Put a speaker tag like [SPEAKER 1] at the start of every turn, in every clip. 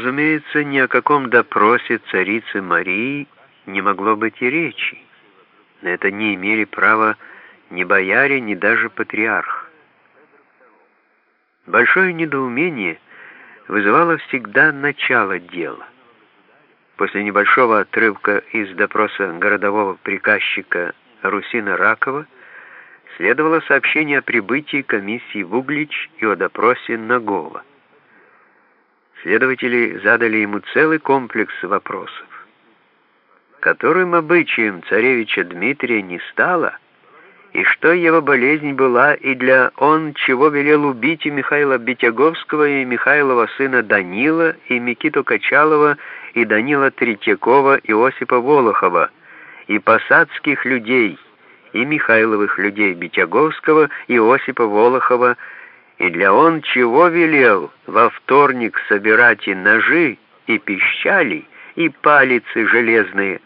[SPEAKER 1] разумеется, ни о каком допросе царицы Марии не могло быть и речи. На это не имели права ни бояре, ни даже патриарх. Большое недоумение вызывало всегда начало дела. После небольшого отрывка из допроса городового приказчика Русина Ракова следовало сообщение о прибытии комиссии в Углич и о допросе Нагова. Следователи задали ему целый комплекс вопросов. Которым обычаем царевича Дмитрия не стало, и что его болезнь была, и для он чего велел убить и Михаила Битяговского, и Михайлова сына Данила, и Микиту Качалова, и Данила Третьякова, и Осипа Волохова, и посадских людей, и Михайловых людей Битяговского, и Осипа Волохова, и для он чего велел во вторник собирать и ножи, и пищали, и палицы железные,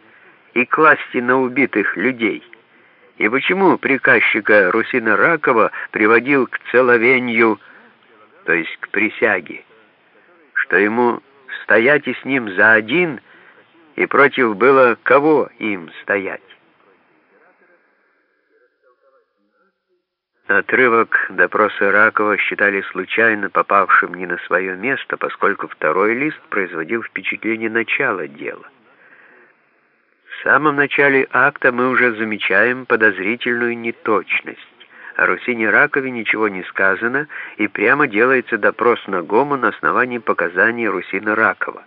[SPEAKER 1] и класть на убитых людей? И почему приказчика Русина Ракова приводил к целовенью, то есть к присяге, что ему стоять и с ним за один, и против было кого им стоять? Отрывок допроса Ракова считали случайно попавшим не на свое место, поскольку второй лист производил впечатление начала дела. В самом начале акта мы уже замечаем подозрительную неточность. О Русине Ракове ничего не сказано, и прямо делается допрос на Гому на основании показаний Русина Ракова,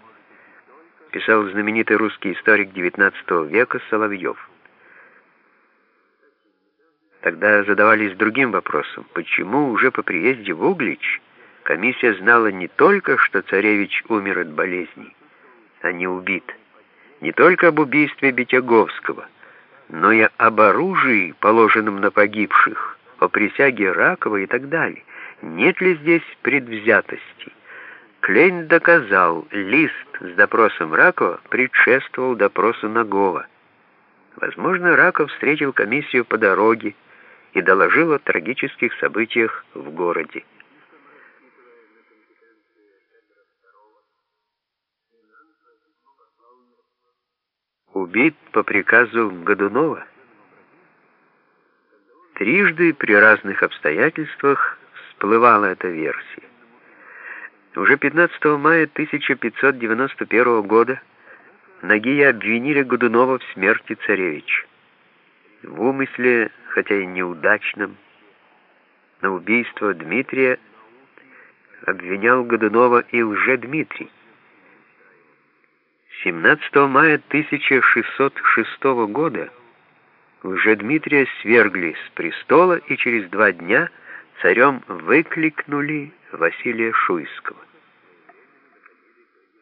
[SPEAKER 1] писал знаменитый русский историк XIX века Соловьев. Тогда задавались другим вопросом, почему уже по приезде в Углич комиссия знала не только, что царевич умер от болезни, а не убит, не только об убийстве Бетяговского, но и об оружии, положенном на погибших, о присяге Ракова и так далее. Нет ли здесь предвзятости? Клейн доказал, лист с допросом Ракова предшествовал допросу Нагова. Возможно, Раков встретил комиссию по дороге, и доложил о трагических событиях в городе. Убит по приказу Годунова? Трижды при разных обстоятельствах всплывала эта версия. Уже 15 мая 1591 года Нагия обвинили Годунова в смерти царевича. В умысле хотя и неудачным, на убийство Дмитрия обвинял Годунова и лже-Дмитрий. 17 мая 1606 года лже-Дмитрия свергли с престола и через два дня царем выкликнули Василия Шуйского.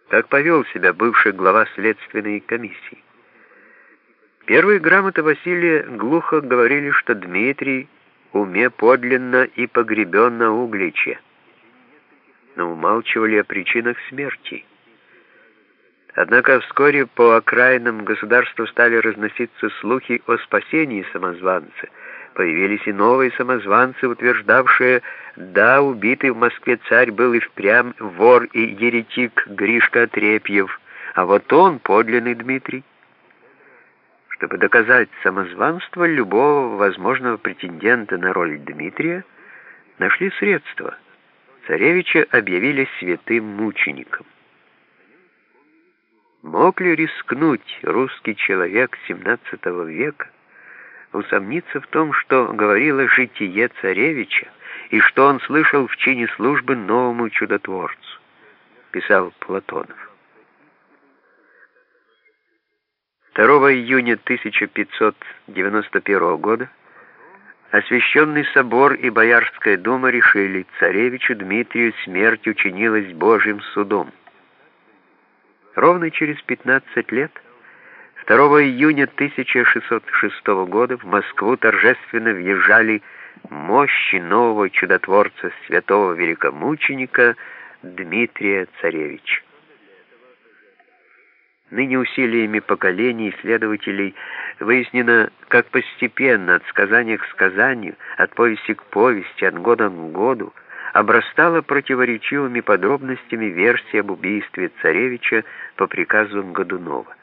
[SPEAKER 1] Как повел себя бывший глава следственной комиссии? Первые грамоты Василия глухо говорили, что Дмитрий уме подлинно и погребен на Угличе, но умалчивали о причинах смерти. Однако вскоре по окраинам государства стали разноситься слухи о спасении самозванца. Появились и новые самозванцы, утверждавшие, да, убитый в Москве царь был и впрямь вор и еретик Гришка Отрепьев, а вот он подлинный Дмитрий. Чтобы доказать самозванство любого возможного претендента на роль Дмитрия, нашли средства. Царевича объявили святым мучеником. Мог ли рискнуть русский человек XVII века усомниться в том, что говорило житие царевича и что он слышал в чине службы новому чудотворцу, писал Платонов. 2 июня 1591 года Освященный собор и Боярская дума решили, царевичу Дмитрию смерть учинилась Божьим судом. Ровно через 15 лет, 2 июня 1606 года в Москву торжественно въезжали мощи нового чудотворца святого великомученика Дмитрия Царевича. Ныне усилиями поколений исследователей выяснено, как постепенно от сказания к сказанию, от повести к повести, от года к году, обрастала противоречивыми подробностями версии об убийстве царевича по приказу Годунова.